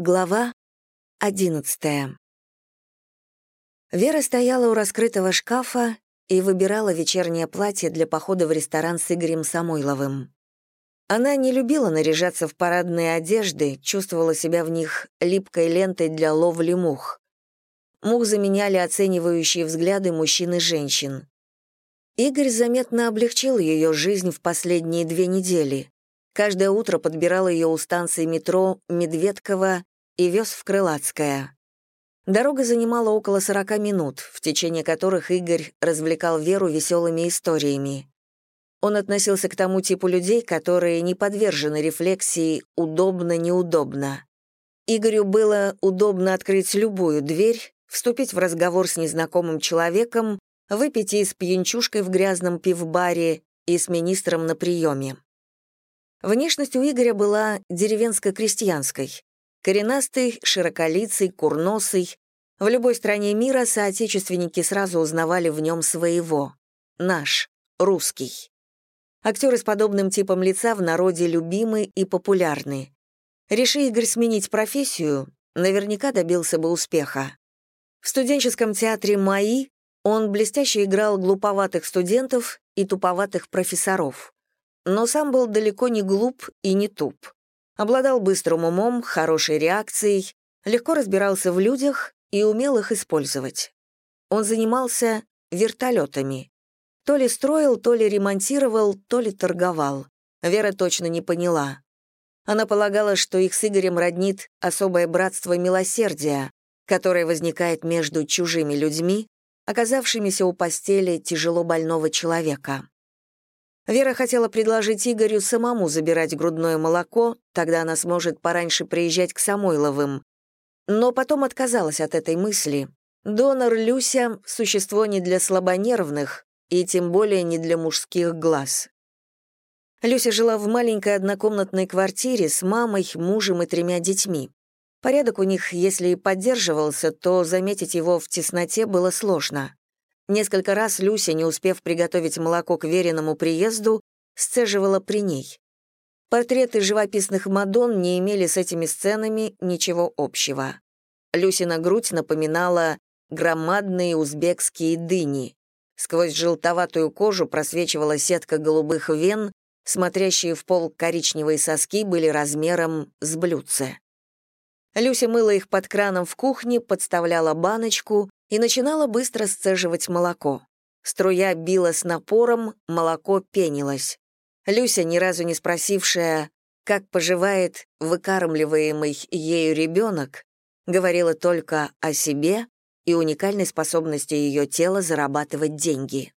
Глава одиннадцатая. Вера стояла у раскрытого шкафа и выбирала вечернее платье для похода в ресторан с Игорем Самойловым. Она не любила наряжаться в парадные одежды, чувствовала себя в них липкой лентой для ловли мух. Мух заменяли оценивающие взгляды мужчин и женщин. Игорь заметно облегчил ее жизнь в последние две недели. Каждое утро подбирал ее у станции метро Медведково и вез в Крылатское. Дорога занимала около 40 минут, в течение которых Игорь развлекал Веру веселыми историями. Он относился к тому типу людей, которые не подвержены рефлексии «удобно-неудобно». Игорю было удобно открыть любую дверь, вступить в разговор с незнакомым человеком, выпить и с пьянчушкой в грязном пивбаре, и с министром на приеме. Внешность у Игоря была деревенско-крестьянской. Коренастый, широколицый, курносый. В любой стране мира соотечественники сразу узнавали в нем своего. Наш, русский. Актеры с подобным типом лица в народе любимы и популярны. Реши Игорь сменить профессию, наверняка добился бы успеха. В студенческом театре «МАИ» он блестяще играл глуповатых студентов и туповатых профессоров но сам был далеко не глуп и не туп. Обладал быстрым умом, хорошей реакцией, легко разбирался в людях и умел их использовать. Он занимался вертолетами. То ли строил, то ли ремонтировал, то ли торговал. Вера точно не поняла. Она полагала, что их с Игорем роднит особое братство милосердия, которое возникает между чужими людьми, оказавшимися у постели тяжело больного человека. Вера хотела предложить Игорю самому забирать грудное молоко, тогда она сможет пораньше приезжать к Самойловым. Но потом отказалась от этой мысли. Донор Люся — существо не для слабонервных, и тем более не для мужских глаз. Люся жила в маленькой однокомнатной квартире с мамой, мужем и тремя детьми. Порядок у них, если и поддерживался, то заметить его в тесноте было сложно. Несколько раз Люся, не успев приготовить молоко к веренному приезду, сцеживала при ней. Портреты живописных Мадон не имели с этими сценами ничего общего. Люсина грудь напоминала громадные узбекские дыни. Сквозь желтоватую кожу просвечивала сетка голубых вен, смотрящие в пол коричневые соски были размером с блюдце. Люся мыла их под краном в кухне, подставляла баночку, и начинала быстро сцеживать молоко. Струя била с напором, молоко пенилось. Люся, ни разу не спросившая, как поживает выкармливаемый ею ребенок, говорила только о себе и уникальной способности ее тела зарабатывать деньги.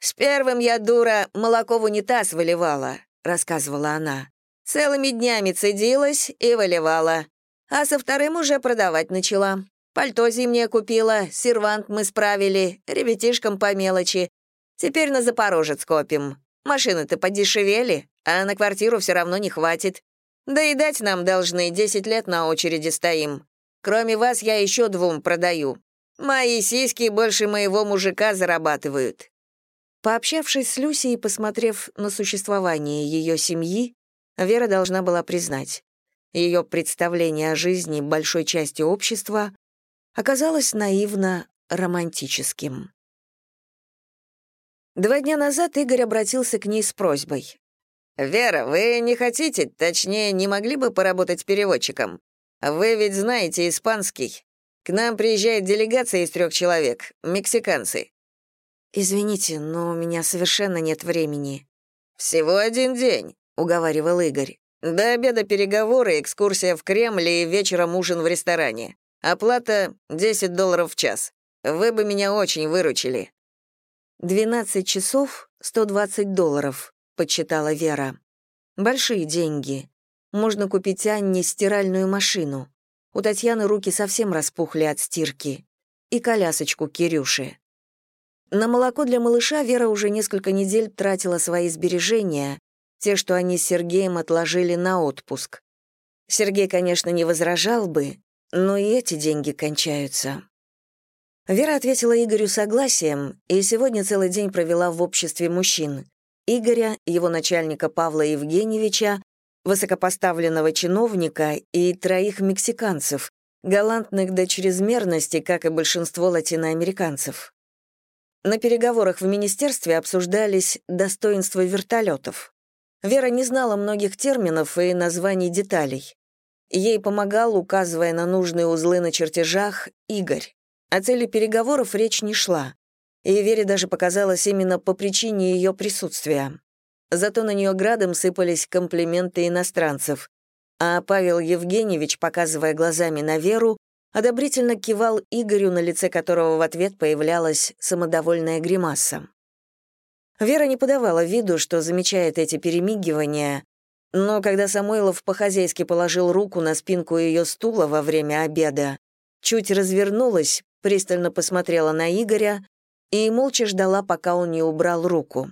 «С первым я, дура, молоко в унитаз выливала», — рассказывала она. «Целыми днями цедилась и выливала, а со вторым уже продавать начала. Пальто зимнее купила, сервант мы справили, ребятишкам по мелочи. Теперь на Запорожец копим. Машины-то подешевели, а на квартиру все равно не хватит. Да и дать нам должны, 10 лет на очереди стоим. Кроме вас я еще двум продаю. Мои сиськи больше моего мужика зарабатывают». Пообщавшись с Люсей и посмотрев на существование ее семьи, Вера должна была признать, ее представление о жизни большой части общества оказалось наивно романтическим. Два дня назад Игорь обратился к ней с просьбой. «Вера, вы не хотите, точнее, не могли бы поработать переводчиком? Вы ведь знаете испанский. К нам приезжает делегация из трех человек, мексиканцы». «Извините, но у меня совершенно нет времени». «Всего один день», — уговаривал Игорь. «До обеда переговоры, экскурсия в Кремль и вечером ужин в ресторане. Оплата — 10 долларов в час. Вы бы меня очень выручили». «12 часов — 120 долларов», — подсчитала Вера. «Большие деньги. Можно купить Анне стиральную машину. У Татьяны руки совсем распухли от стирки. И колясочку Кирюши». На молоко для малыша Вера уже несколько недель тратила свои сбережения, те, что они с Сергеем отложили на отпуск. Сергей, конечно, не возражал бы, но и эти деньги кончаются. Вера ответила Игорю согласием и сегодня целый день провела в обществе мужчин. Игоря, его начальника Павла Евгеньевича, высокопоставленного чиновника и троих мексиканцев, галантных до чрезмерности, как и большинство латиноамериканцев. На переговорах в министерстве обсуждались достоинства вертолетов. Вера не знала многих терминов и названий деталей. Ей помогал, указывая на нужные узлы на чертежах, Игорь. О цели переговоров речь не шла. И Вере даже показалось именно по причине ее присутствия. Зато на нее градом сыпались комплименты иностранцев. А Павел Евгеньевич, показывая глазами на Веру, одобрительно кивал Игорю, на лице которого в ответ появлялась самодовольная гримаса. Вера не подавала виду, что замечает эти перемигивания, но когда Самойлов по-хозяйски положил руку на спинку ее стула во время обеда, чуть развернулась, пристально посмотрела на Игоря и молча ждала, пока он не убрал руку.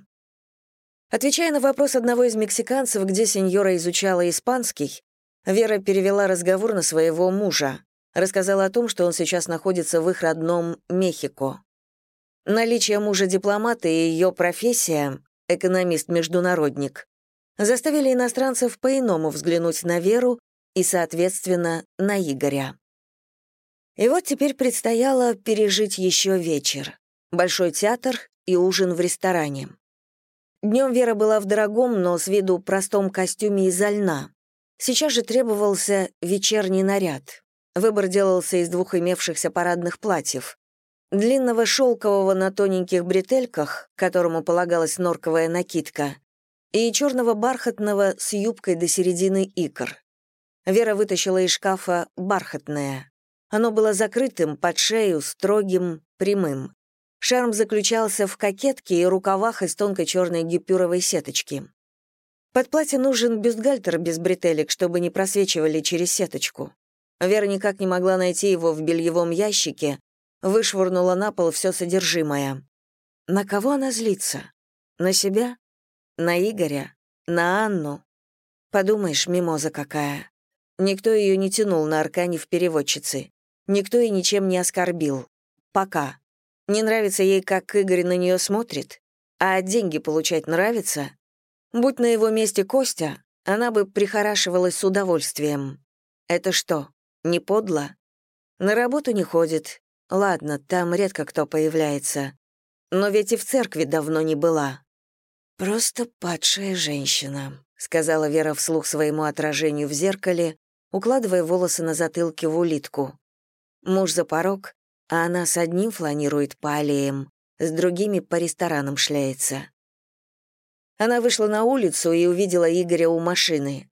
Отвечая на вопрос одного из мексиканцев, где сеньора изучала испанский, Вера перевела разговор на своего мужа рассказала о том, что он сейчас находится в их родном Мехико. Наличие мужа-дипломата и ее профессия, экономист-международник, заставили иностранцев по-иному взглянуть на Веру и, соответственно, на Игоря. И вот теперь предстояло пережить еще вечер. Большой театр и ужин в ресторане. Днем Вера была в дорогом, но с виду простом костюме из льна. Сейчас же требовался вечерний наряд. Выбор делался из двух имевшихся парадных платьев. Длинного шелкового на тоненьких бретельках, которому полагалась норковая накидка, и черного бархатного с юбкой до середины икр. Вера вытащила из шкафа бархатное. Оно было закрытым, под шею, строгим, прямым. Шарм заключался в кокетке и рукавах из тонкой черной гипюровой сеточки. Под платье нужен бюстгальтер без бретелек, чтобы не просвечивали через сеточку. Вера никак не могла найти его в бельевом ящике, вышвырнула на пол все содержимое. На кого она злится? На себя? На Игоря? На Анну? Подумаешь, мимоза какая. Никто ее не тянул на аркане в переводчицы. Никто и ничем не оскорбил. Пока. Не нравится ей, как Игорь на нее смотрит? А деньги получать нравится? Будь на его месте Костя, она бы прихорашивалась с удовольствием. Это что, не подло? На работу не ходит. Ладно, там редко кто появляется. Но ведь и в церкви давно не была. «Просто падшая женщина», — сказала Вера вслух своему отражению в зеркале, укладывая волосы на затылке в улитку. Муж за порог, а она с одним фланирует по аллеям, с другими по ресторанам шляется. Она вышла на улицу и увидела Игоря у машины.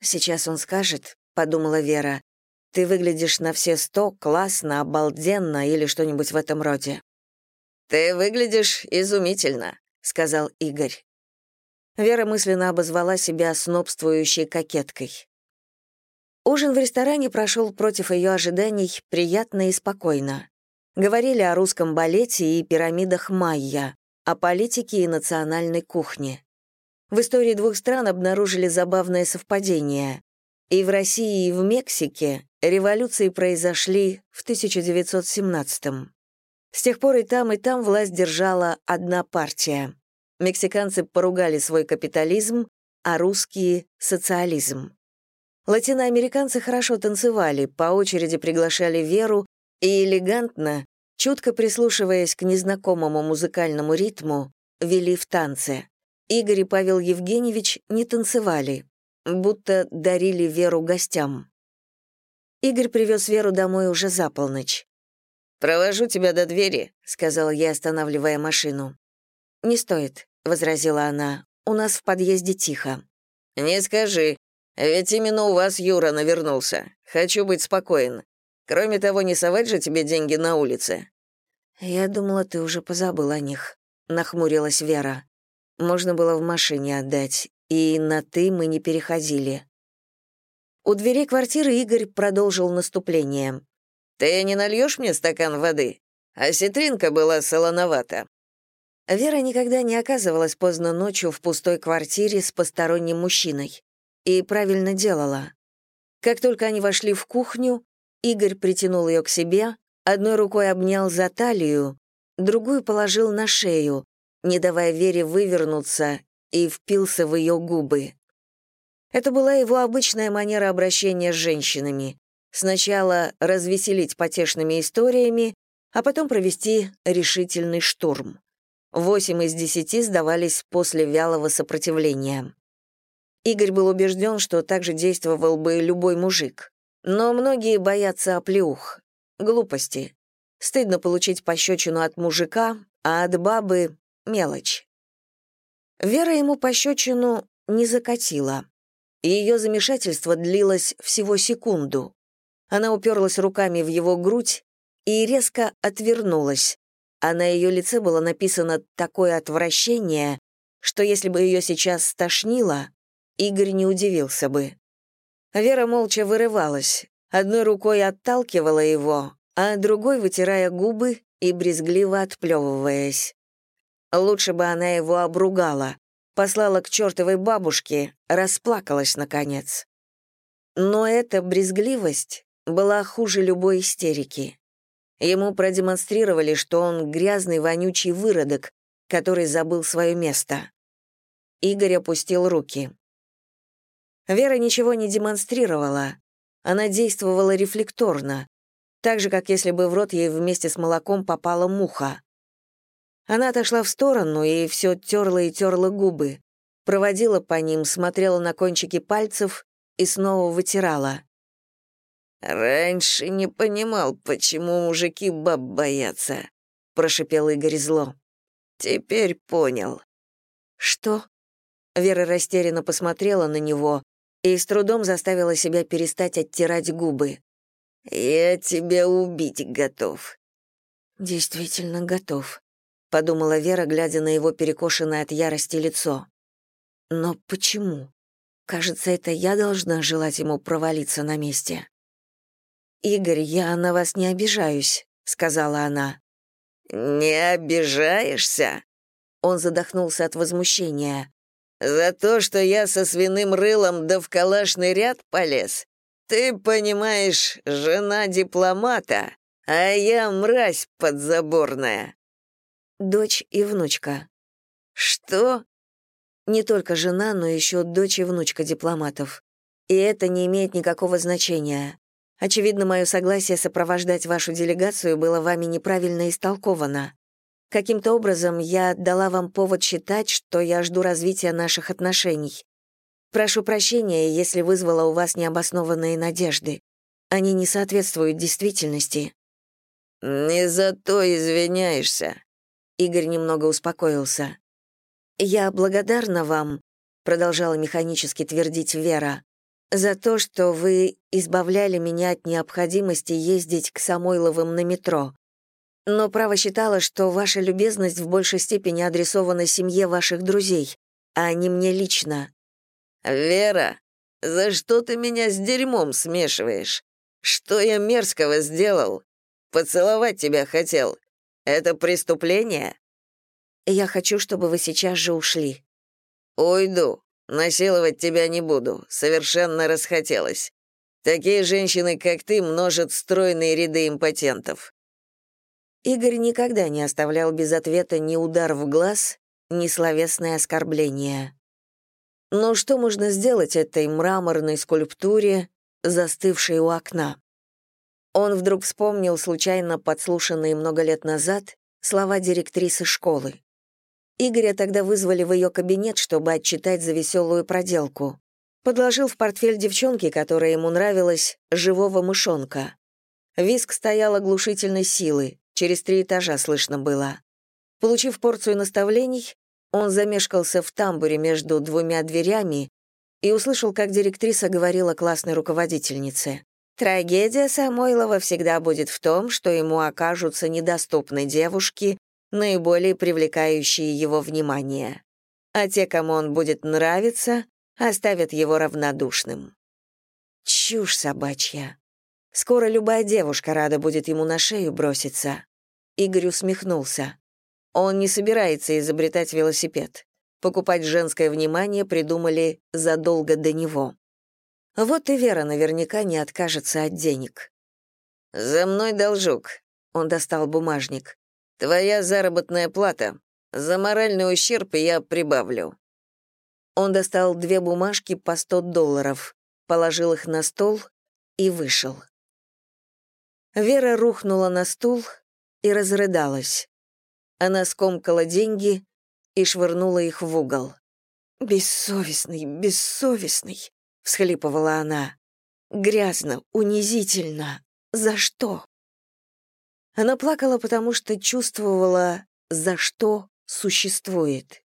«Сейчас он скажет», — подумала Вера, ты выглядишь на все сто, классно, обалденно или что-нибудь в этом роде». «Ты выглядишь изумительно», — сказал Игорь. Вера мысленно обозвала себя снобствующей кокеткой. Ужин в ресторане прошел против ее ожиданий приятно и спокойно. Говорили о русском балете и пирамидах майя, о политике и национальной кухне. В истории двух стран обнаружили забавное совпадение. И в России, и в Мексике революции произошли в 1917-м. С тех пор и там, и там власть держала одна партия. Мексиканцы поругали свой капитализм, а русские — социализм. Латиноамериканцы хорошо танцевали, по очереди приглашали Веру и элегантно, чутко прислушиваясь к незнакомому музыкальному ритму, вели в танце. Игорь и Павел Евгеньевич не танцевали, будто дарили Веру гостям. Игорь привез Веру домой уже за полночь. «Провожу тебя до двери», — сказал я, останавливая машину. «Не стоит», — возразила она. «У нас в подъезде тихо». «Не скажи. Ведь именно у вас Юра навернулся. Хочу быть спокоен. Кроме того, не совать же тебе деньги на улице». «Я думала, ты уже позабыл о них», — нахмурилась Вера. «Можно было в машине отдать и на «ты» мы не переходили. У двери квартиры Игорь продолжил наступление. «Ты не нальешь мне стакан воды? А ситринка была солоновата». Вера никогда не оказывалась поздно ночью в пустой квартире с посторонним мужчиной. И правильно делала. Как только они вошли в кухню, Игорь притянул ее к себе, одной рукой обнял за талию, другую положил на шею, не давая Вере вывернуться и впился в ее губы. Это была его обычная манера обращения с женщинами. Сначала развеселить потешными историями, а потом провести решительный штурм. Восемь из десяти сдавались после вялого сопротивления. Игорь был убежден, что так же действовал бы любой мужик. Но многие боятся оплеух. Глупости. Стыдно получить пощечину от мужика, а от бабы — мелочь. Вера ему пощечину не закатила. И ее замешательство длилось всего секунду. Она уперлась руками в его грудь и резко отвернулась, а на ее лице было написано такое отвращение, что если бы ее сейчас стошнило, Игорь не удивился бы. Вера молча вырывалась, одной рукой отталкивала его, а другой вытирая губы и брезгливо отплевываясь. Лучше бы она его обругала, послала к чертовой бабушке, расплакалась, наконец. Но эта брезгливость была хуже любой истерики. Ему продемонстрировали, что он грязный, вонючий выродок, который забыл свое место. Игорь опустил руки. Вера ничего не демонстрировала. Она действовала рефлекторно, так же, как если бы в рот ей вместе с молоком попала муха. Она отошла в сторону и все терла и терла губы, проводила по ним, смотрела на кончики пальцев и снова вытирала. «Раньше не понимал, почему мужики баб боятся», — прошипел Игорь зло. «Теперь понял». «Что?» Вера растерянно посмотрела на него и с трудом заставила себя перестать оттирать губы. «Я тебя убить готов». «Действительно готов», — подумала Вера, глядя на его перекошенное от ярости лицо. «Но почему? Кажется, это я должна желать ему провалиться на месте». «Игорь, я на вас не обижаюсь», — сказала она. «Не обижаешься?» Он задохнулся от возмущения. «За то, что я со свиным рылом да в калашный ряд полез? Ты понимаешь, жена дипломата, а я мразь подзаборная». «Дочь и внучка». «Что?» «Не только жена, но еще дочь и внучка дипломатов. И это не имеет никакого значения. Очевидно, мое согласие сопровождать вашу делегацию было вами неправильно истолковано. Каким-то образом я дала вам повод считать, что я жду развития наших отношений. Прошу прощения, если вызвала у вас необоснованные надежды. Они не соответствуют действительности». «Не за то извиняешься», — Игорь немного успокоился. «Я благодарна вам», — продолжала механически твердить Вера за то, что вы избавляли меня от необходимости ездить к Самойловым на метро. Но право считала, что ваша любезность в большей степени адресована семье ваших друзей, а не мне лично. «Вера, за что ты меня с дерьмом смешиваешь? Что я мерзкого сделал? Поцеловать тебя хотел. Это преступление?» «Я хочу, чтобы вы сейчас же ушли». «Уйду. Насиловать тебя не буду, совершенно расхотелось. Такие женщины, как ты, множат стройные ряды импотентов». Игорь никогда не оставлял без ответа ни удар в глаз, ни словесное оскорбление. Но что можно сделать этой мраморной скульптуре, застывшей у окна? Он вдруг вспомнил случайно подслушанные много лет назад слова директрисы школы. Игоря тогда вызвали в ее кабинет, чтобы отчитать за веселую проделку. Подложил в портфель девчонки, которая ему нравилась, живого мышонка. Виск стоял оглушительной силы, через три этажа слышно было. Получив порцию наставлений, он замешкался в тамбуре между двумя дверями и услышал, как директриса говорила классной руководительнице. «Трагедия Самойлова всегда будет в том, что ему окажутся недоступны девушки, наиболее привлекающие его внимание. А те, кому он будет нравиться, оставят его равнодушным. Чушь собачья. Скоро любая девушка рада будет ему на шею броситься. Игорь усмехнулся. Он не собирается изобретать велосипед. Покупать женское внимание придумали задолго до него. Вот и Вера наверняка не откажется от денег. «За мной должок», — он достал бумажник. Твоя заработная плата. За моральный ущерб я прибавлю». Он достал две бумажки по 100 долларов, положил их на стол и вышел. Вера рухнула на стул и разрыдалась. Она скомкала деньги и швырнула их в угол. «Бессовестный, бессовестный», — всхлипывала она. «Грязно, унизительно. За что?» Она плакала, потому что чувствовала, за что существует.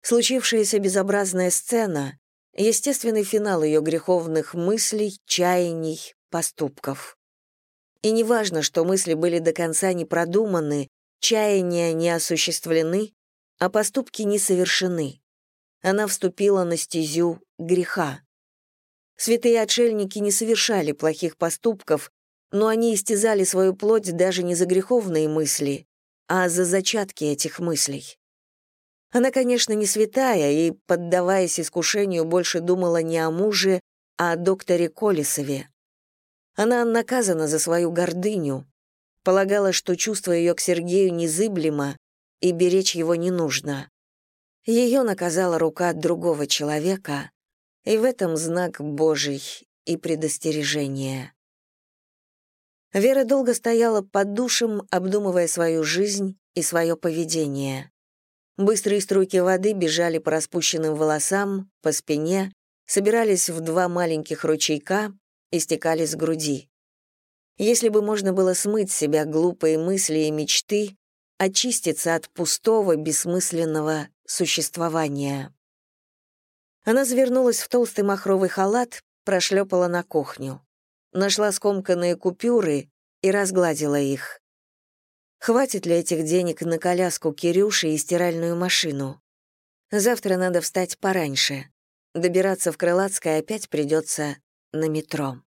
Случившаяся безобразная сцена — естественный финал ее греховных мыслей, чаяний, поступков. И неважно, что мысли были до конца не продуманы, чаяния не осуществлены, а поступки не совершены. Она вступила на стезю греха. Святые отшельники не совершали плохих поступков, но они истязали свою плоть даже не за греховные мысли, а за зачатки этих мыслей. Она, конечно, не святая и, поддаваясь искушению, больше думала не о муже, а о докторе Колесове. Она наказана за свою гордыню, полагала, что чувство ее к Сергею незыблемо и беречь его не нужно. Ее наказала рука другого человека, и в этом знак Божий и предостережение. Вера долго стояла под душем, обдумывая свою жизнь и свое поведение. Быстрые струйки воды бежали по распущенным волосам, по спине, собирались в два маленьких ручейка, истекали с груди. Если бы можно было смыть с себя глупые мысли и мечты, очиститься от пустого, бессмысленного существования. Она завернулась в толстый махровый халат, прошлепала на кухню. Нашла скомканные купюры и разгладила их. Хватит ли этих денег на коляску Кирюши и стиральную машину? Завтра надо встать пораньше. Добираться в Крылатское опять придется на метро.